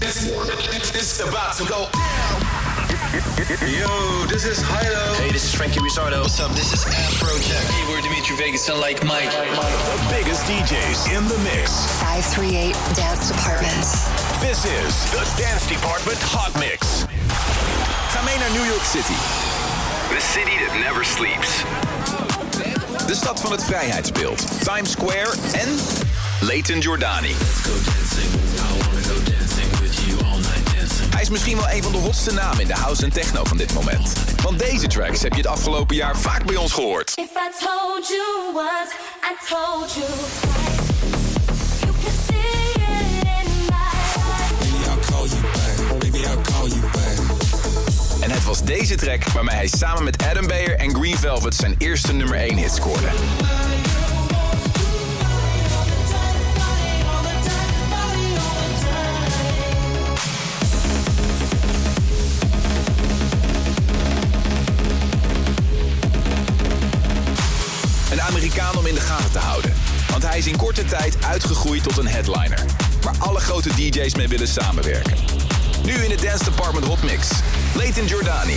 It's about to go down. Yo, this is Hilo. Hey, this is Frankie Rizzardo. What's up? This is Afrojack. Hey, we're Dimitri Vegas and like Mike. The biggest DJs in the mix. 538 Dance Department. This is the Dance Department Hot Mix. Ga mee naar New York City. The city that never sleeps. De stad van het vrijheidsbeeld. Times Square en Leighton Jordani. Hij is misschien wel een van de hotste namen in de house en techno van dit moment. Want deze tracks heb je het afgelopen jaar vaak bij ons gehoord. If I told you once, I told you twice. You could see it in my eyes. Maybe I'll call you back. Maybe I'll call you back. En het was deze track waarmee hij samen met Adam Beyer en Green Velvet zijn eerste nummer 1 hit scoorde. Te houden. Want hij is in korte tijd uitgegroeid tot een headliner. Waar alle grote DJ's mee willen samenwerken. Nu in de Dance Department Hot Mix. Leighton Jordani.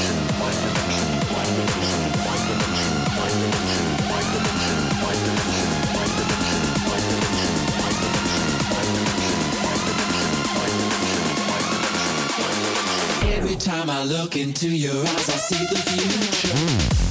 time I look into your eyes, I see the future. Mind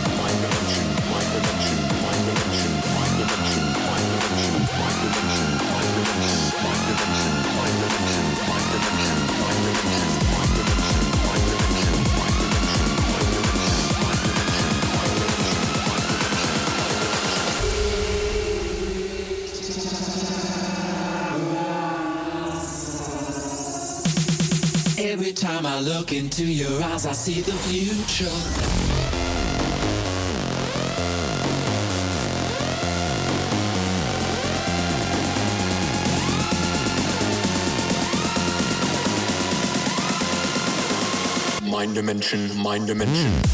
look into your eyes, I see the future. Mind dimension, mind dimension. Mind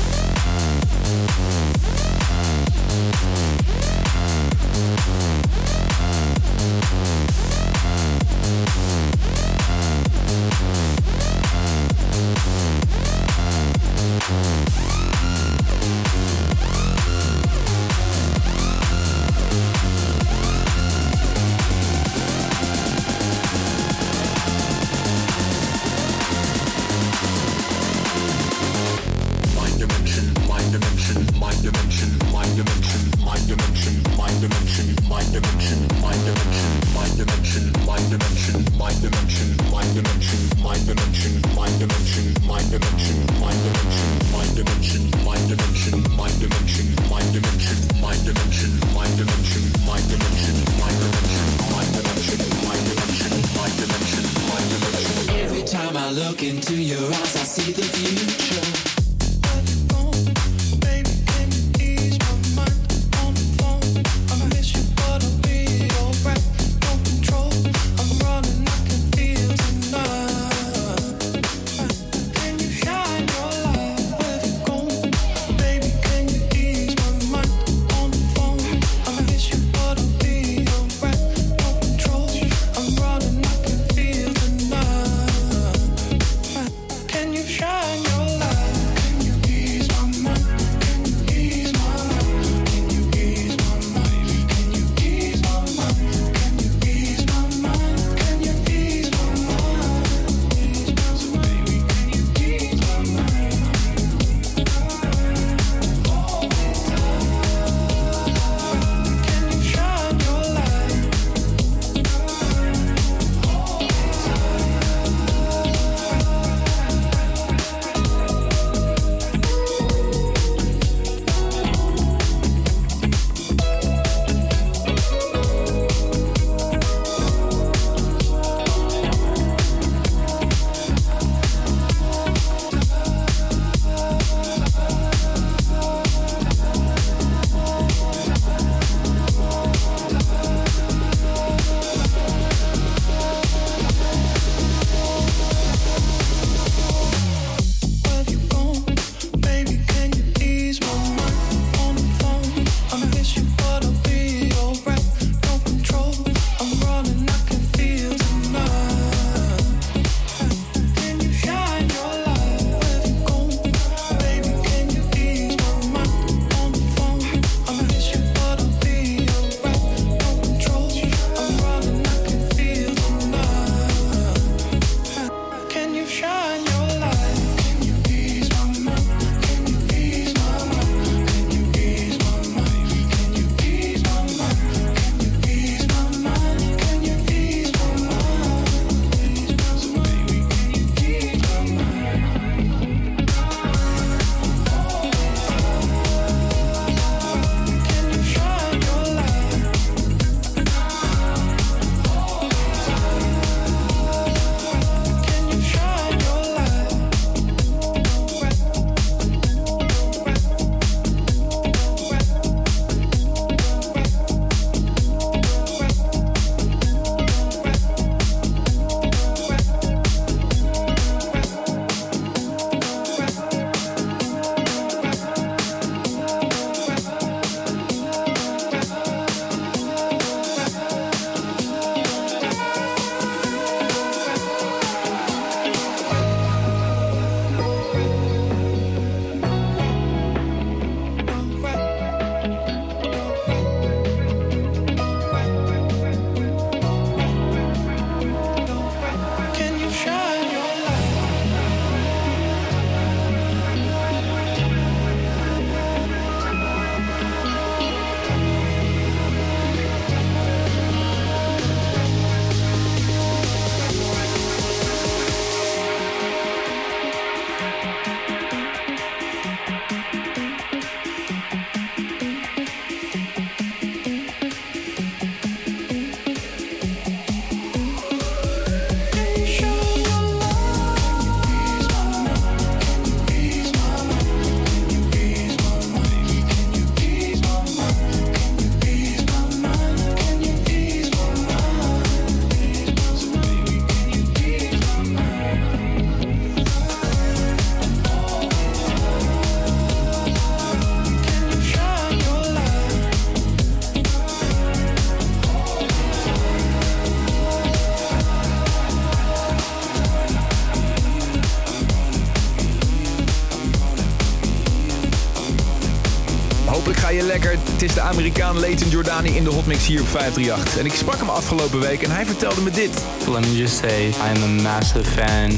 Het is de Amerikaan Leighton Jordani in de Hotmix hier op 538. En ik sprak hem afgelopen week en hij vertelde me dit. Let me just say, I'm a massive fan.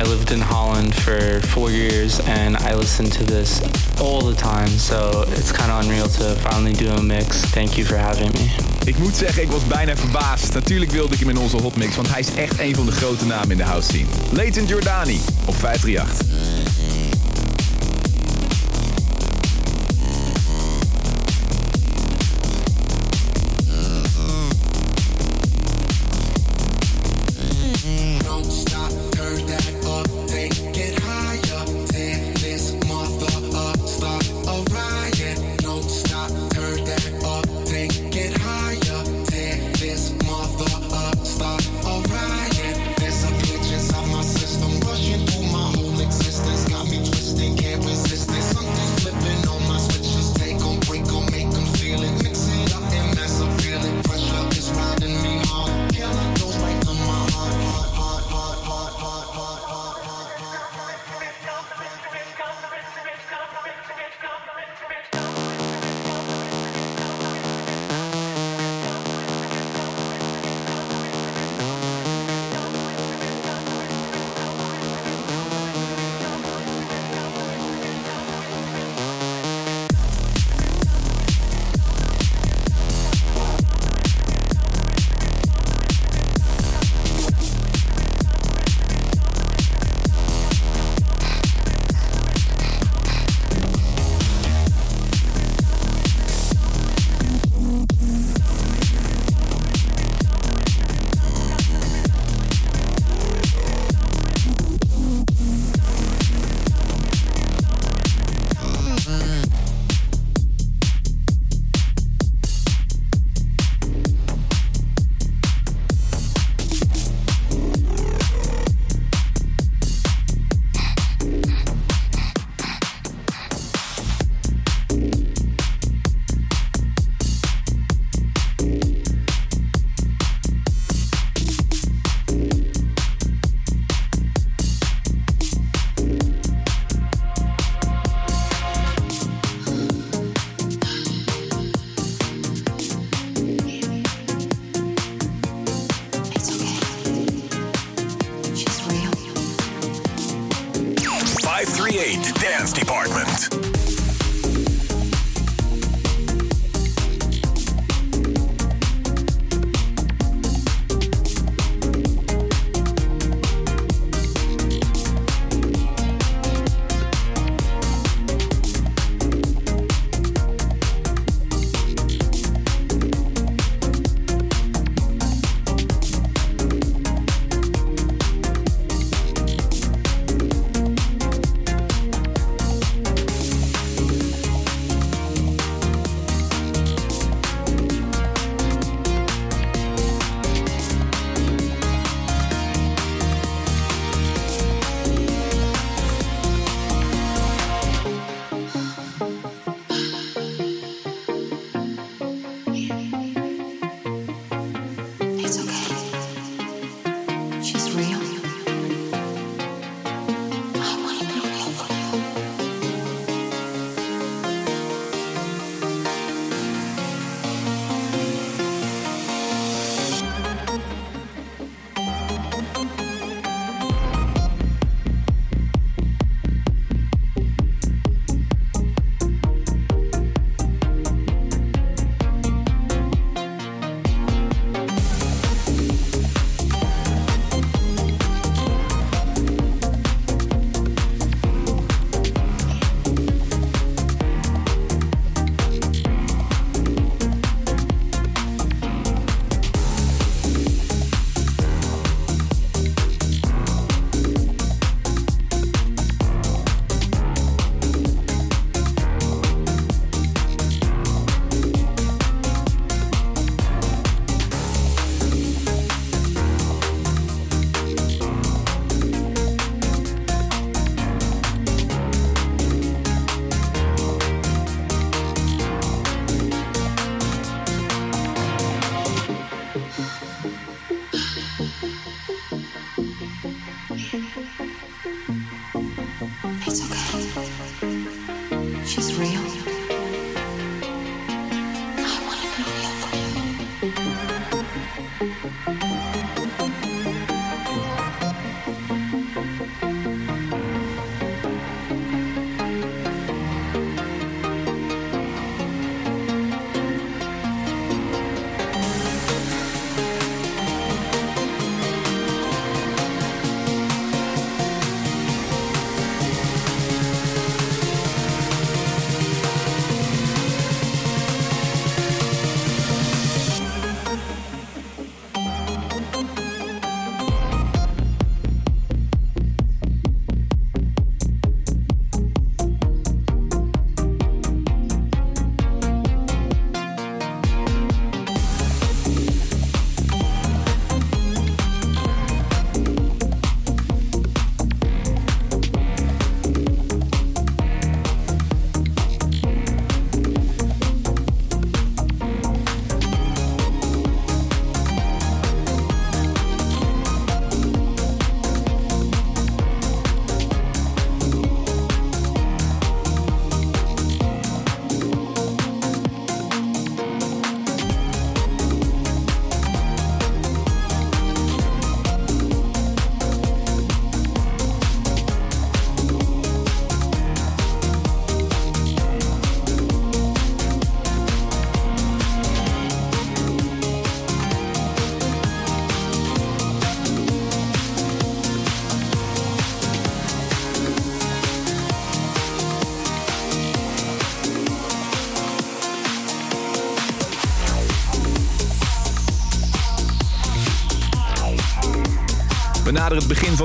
I lived in Holland for four years and I listen to this all the time. So it's kind of unreal to finally do a mix. Thank you for having me. Ik moet zeggen, ik was bijna verbaasd. Natuurlijk wilde ik hem in onze hotmix, want hij is echt een van de grote namen in de house scene. Leighton Jordani op 538.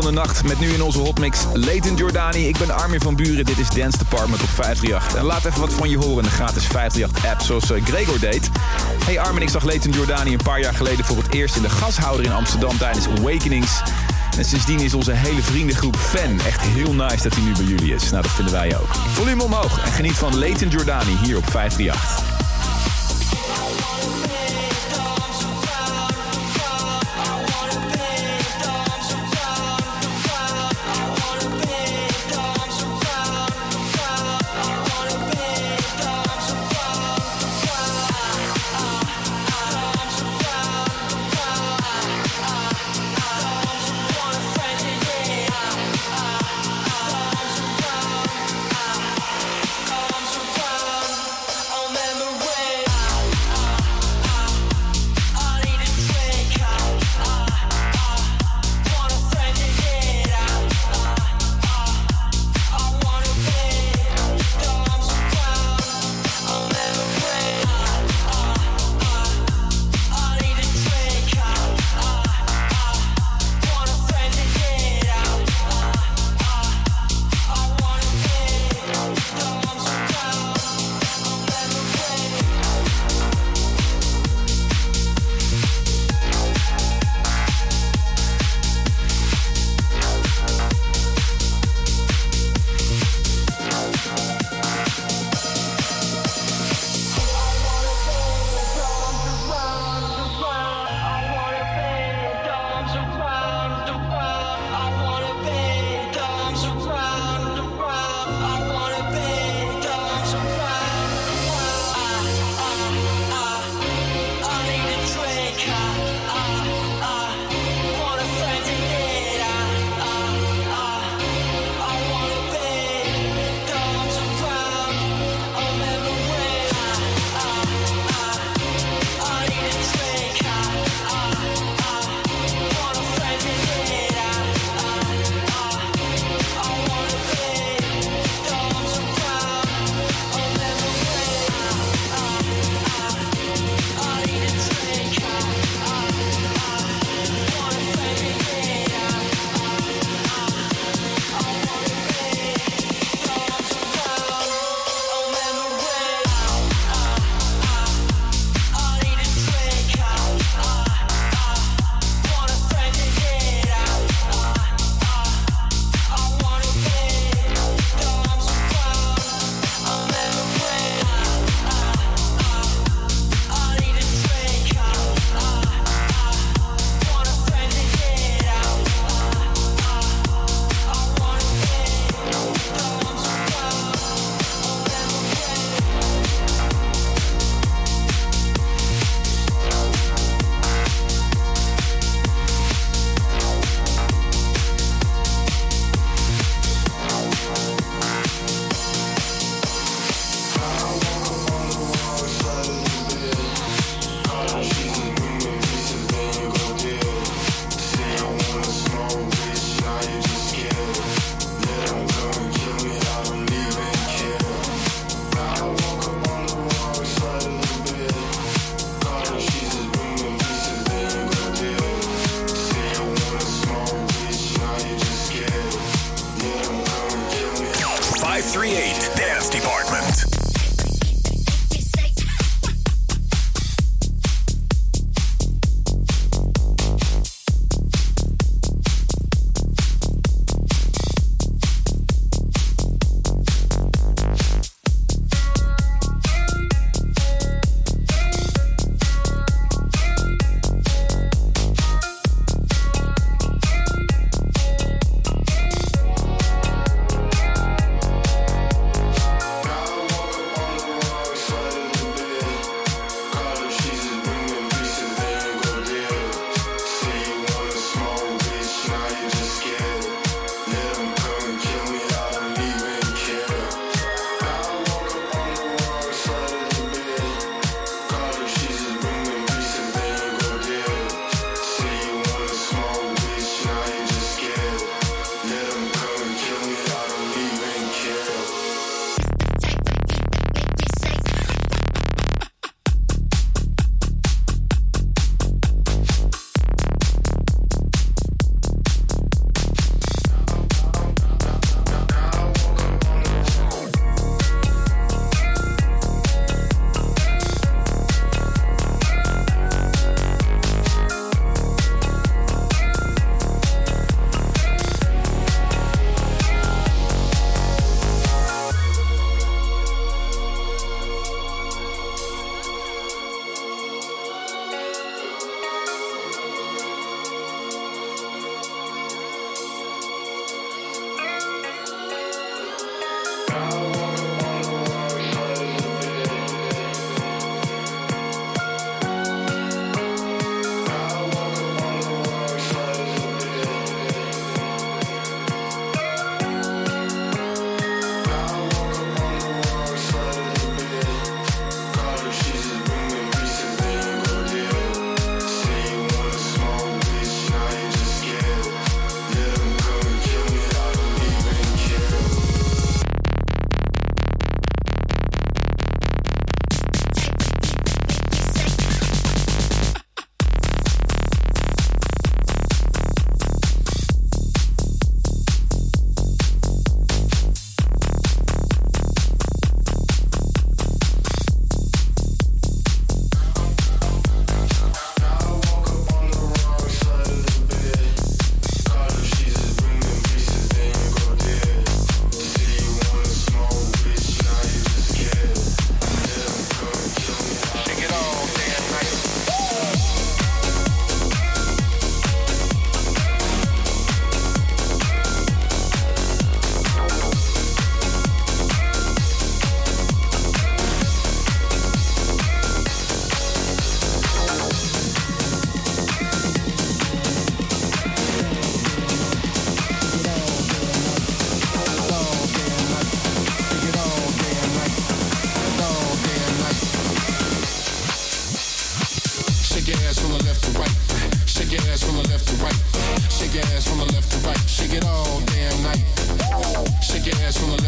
Van de nacht met nu in onze hotmix Leighton Jordani. Ik ben Armin van Buren, dit is Dance Department op 538. En laat even wat van je horen in de gratis 538-app, zoals eh, Gregor deed. Hey Armin, ik zag Leighton Jordani een paar jaar geleden voor het eerst in de gashouder in Amsterdam tijdens Awakenings. En sindsdien is onze hele vriendengroep fan. Echt heel nice dat hij nu bij jullie is. Nou, dat vinden wij ook. Volume omhoog en geniet van Leighton Jordani hier op 538.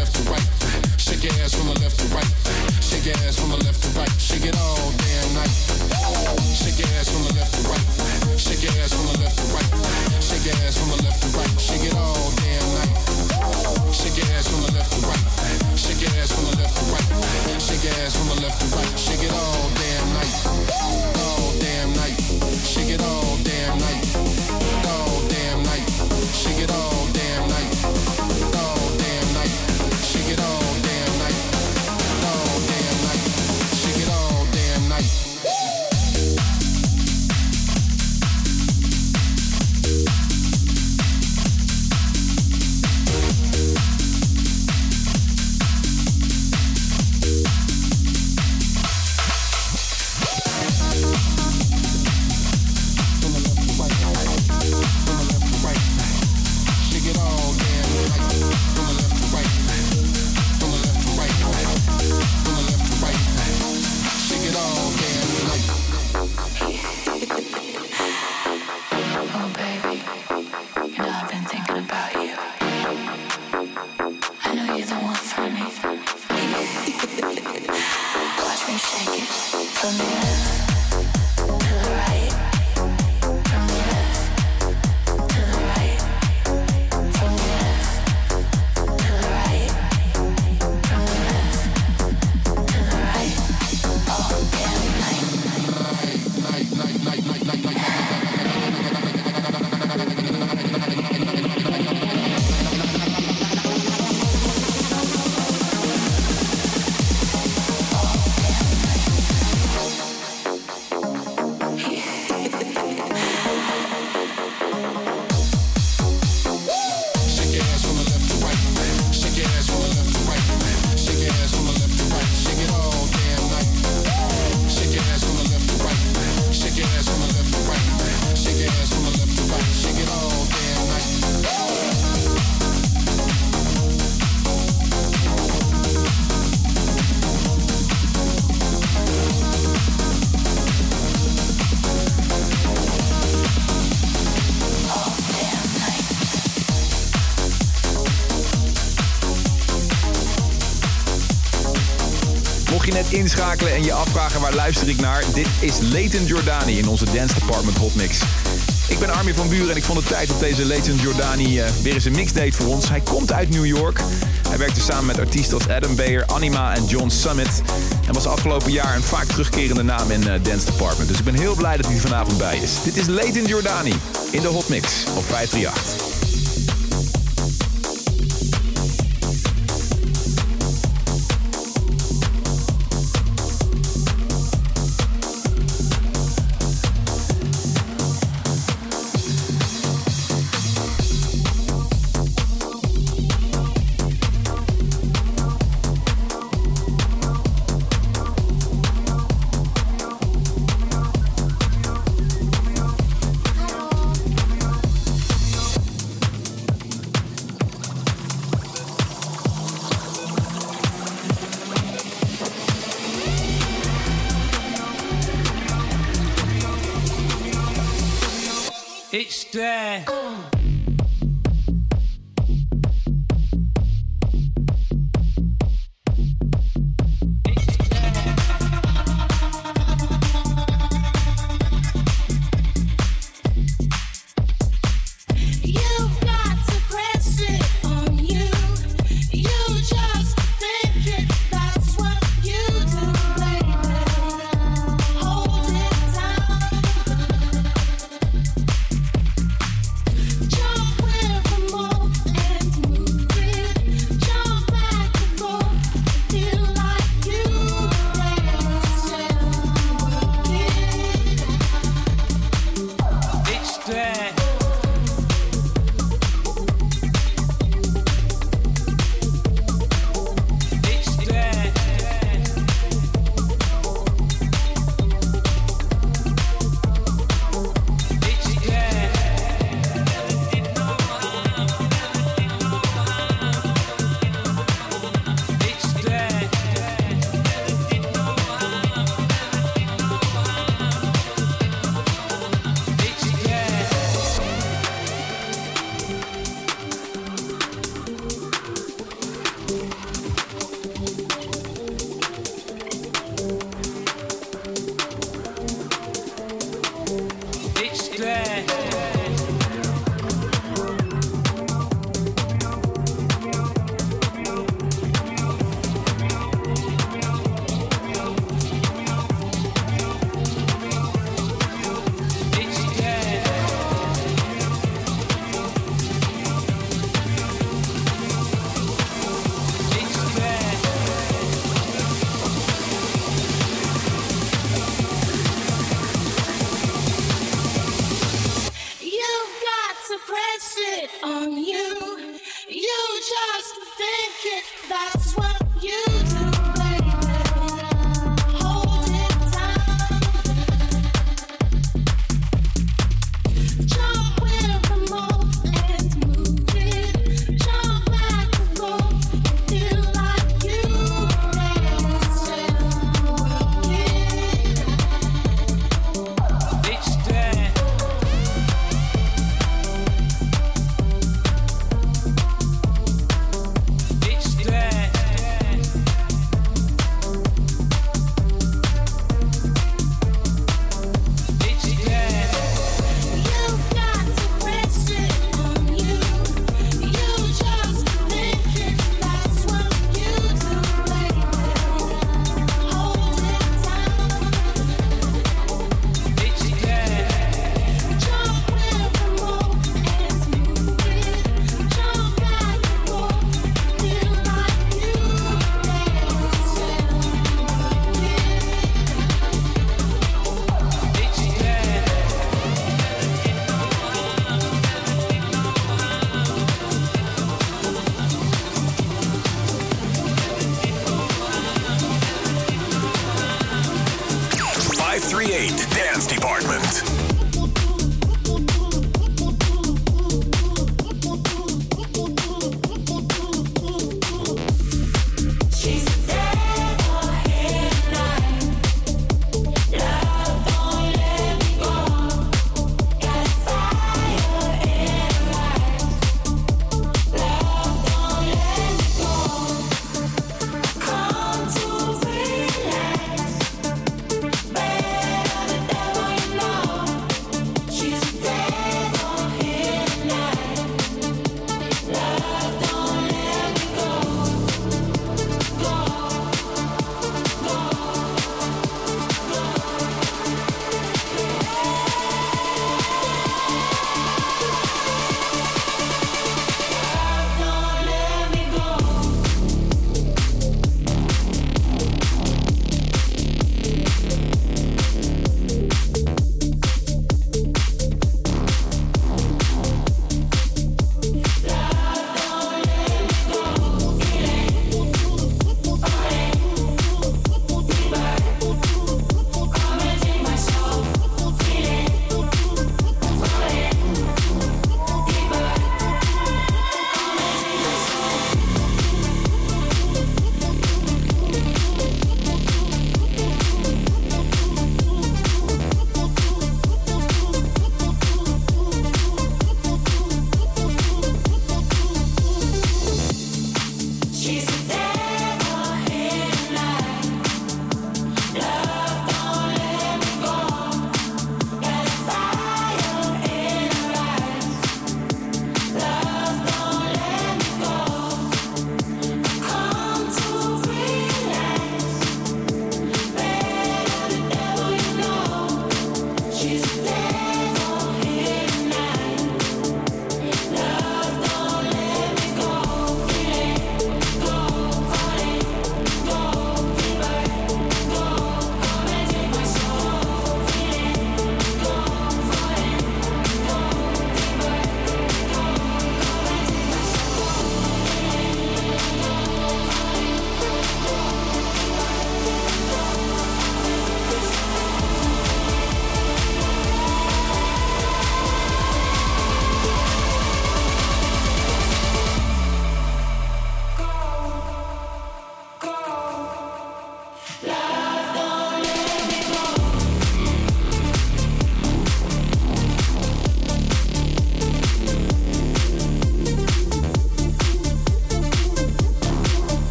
left to right. Shake your ass from the left to right. Shake your ass from the left to right. Shake it all damn night. inschakelen en je afvragen waar luister ik naar. Dit is Leighton Jordani in onze Dance Department Hotmix. Ik ben Armin van Buren en ik vond het tijd dat deze Leighton Jordani eh, weer eens een mix voor ons. Hij komt uit New York. Hij werkte samen met artiesten als Adam Bayer, Anima en John Summit. En was afgelopen jaar een vaak terugkerende naam in eh, Dance Department. Dus ik ben heel blij dat hij vanavond bij is. Dit is Leighton Jordani in de Hotmix op 538.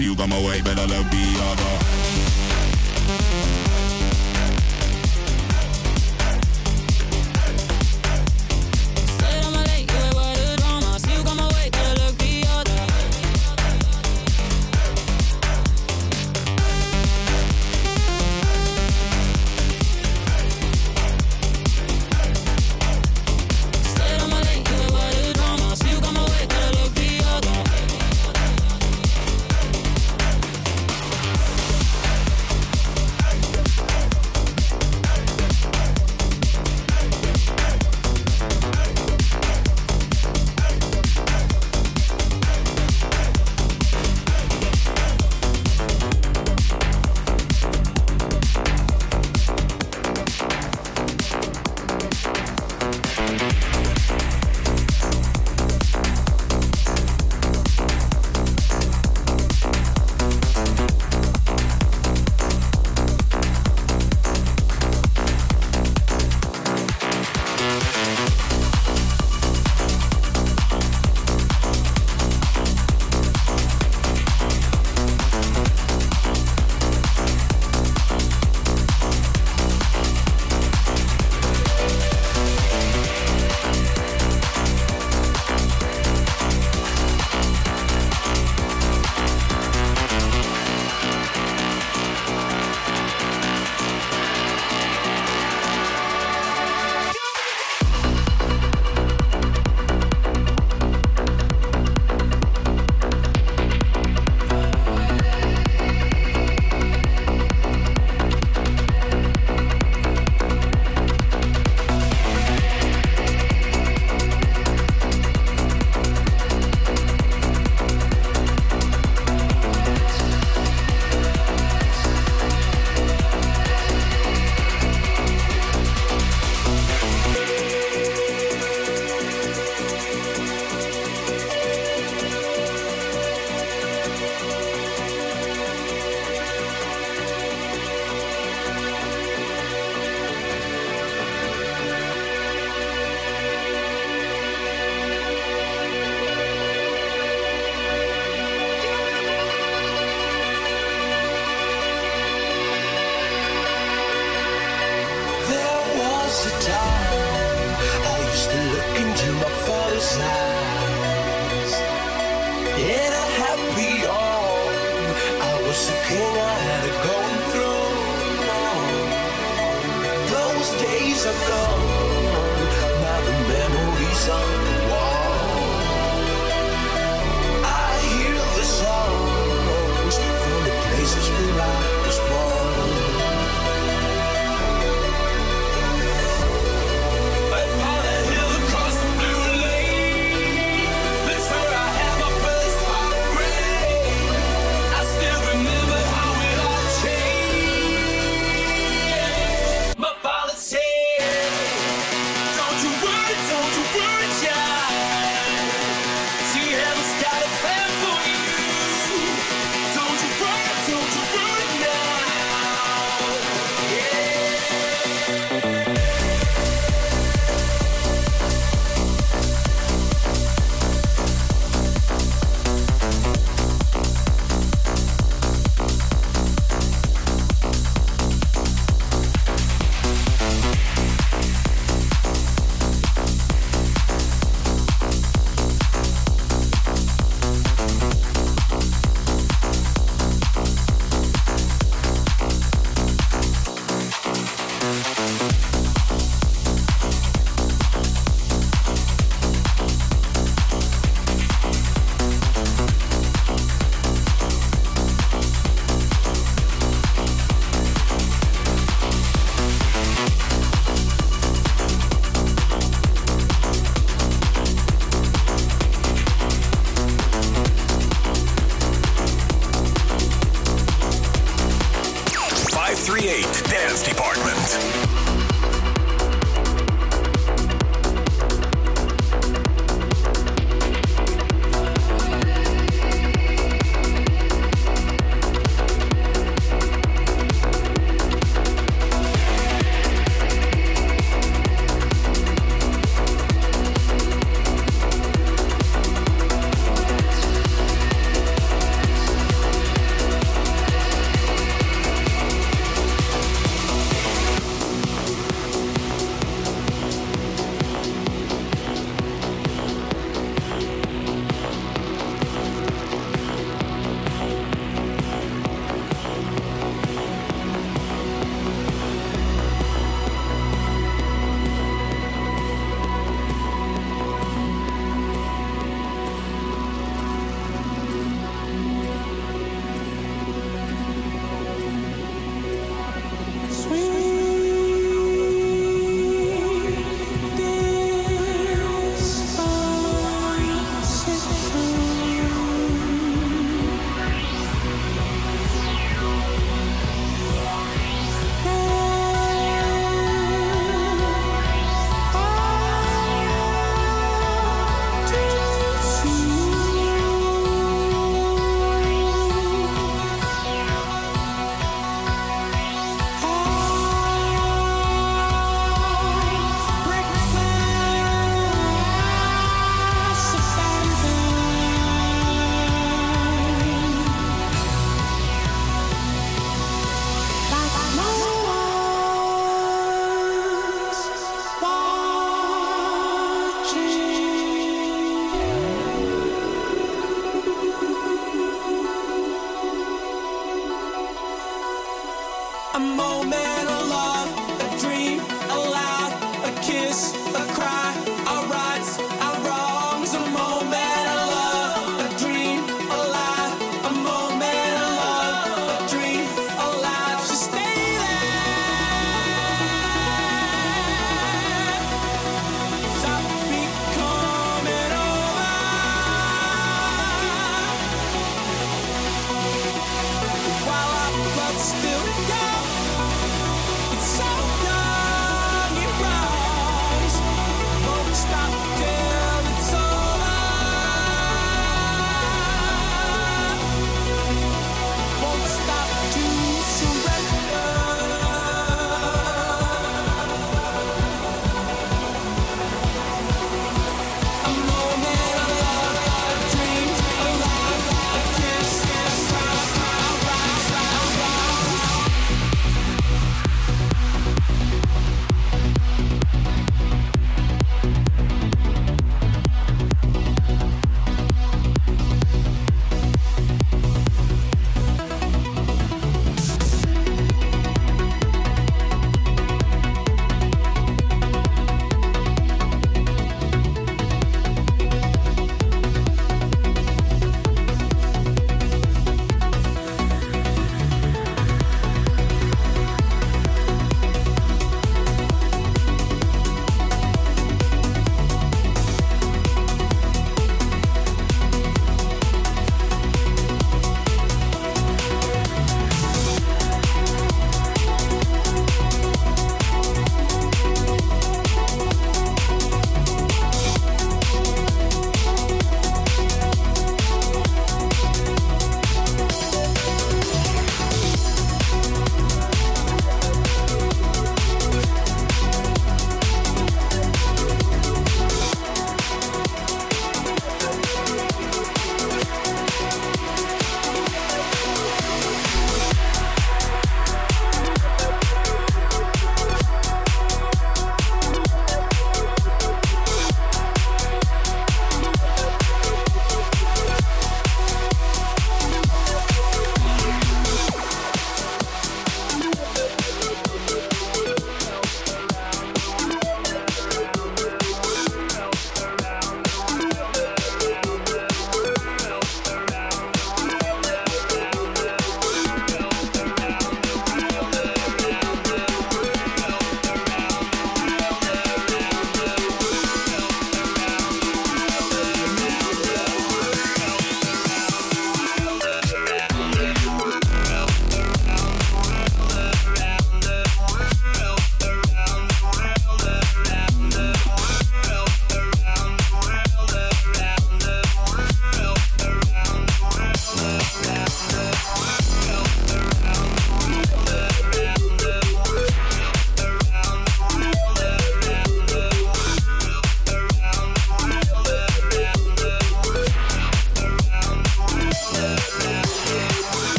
You got my way, better look be harder.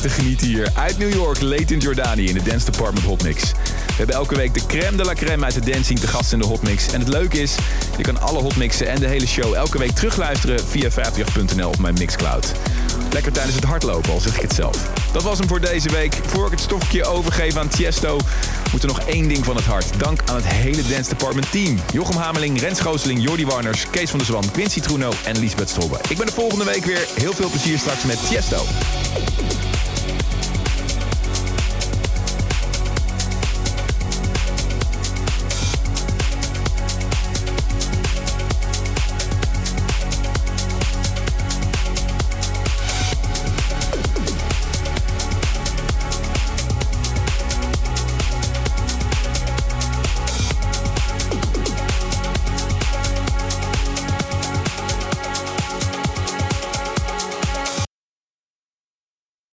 Te genieten hier. Uit New York, Leighton Jordani in de Dance Department Hot Mix. We hebben elke week de crème de la crème uit de dancing te gast in de Hot Mix. En het leuke is, je kan alle Hot Mixen en de hele show elke week terugluisteren via 538.nl of mijn Mixcloud. Lekker tijdens het hardlopen, al zeg ik het zelf. Dat was hem voor deze week. Voor ik het stokje overgeef aan Tiesto, moet er nog één ding van het hart. Dank aan het hele Dance Department team. Jochem Hameling, Rens Gooseling, Jordi Warners, Kees van der Zwan, Quincy Truno en Lisbeth Strobbe. Ik ben de volgende week weer. Heel veel plezier straks met Tiesto.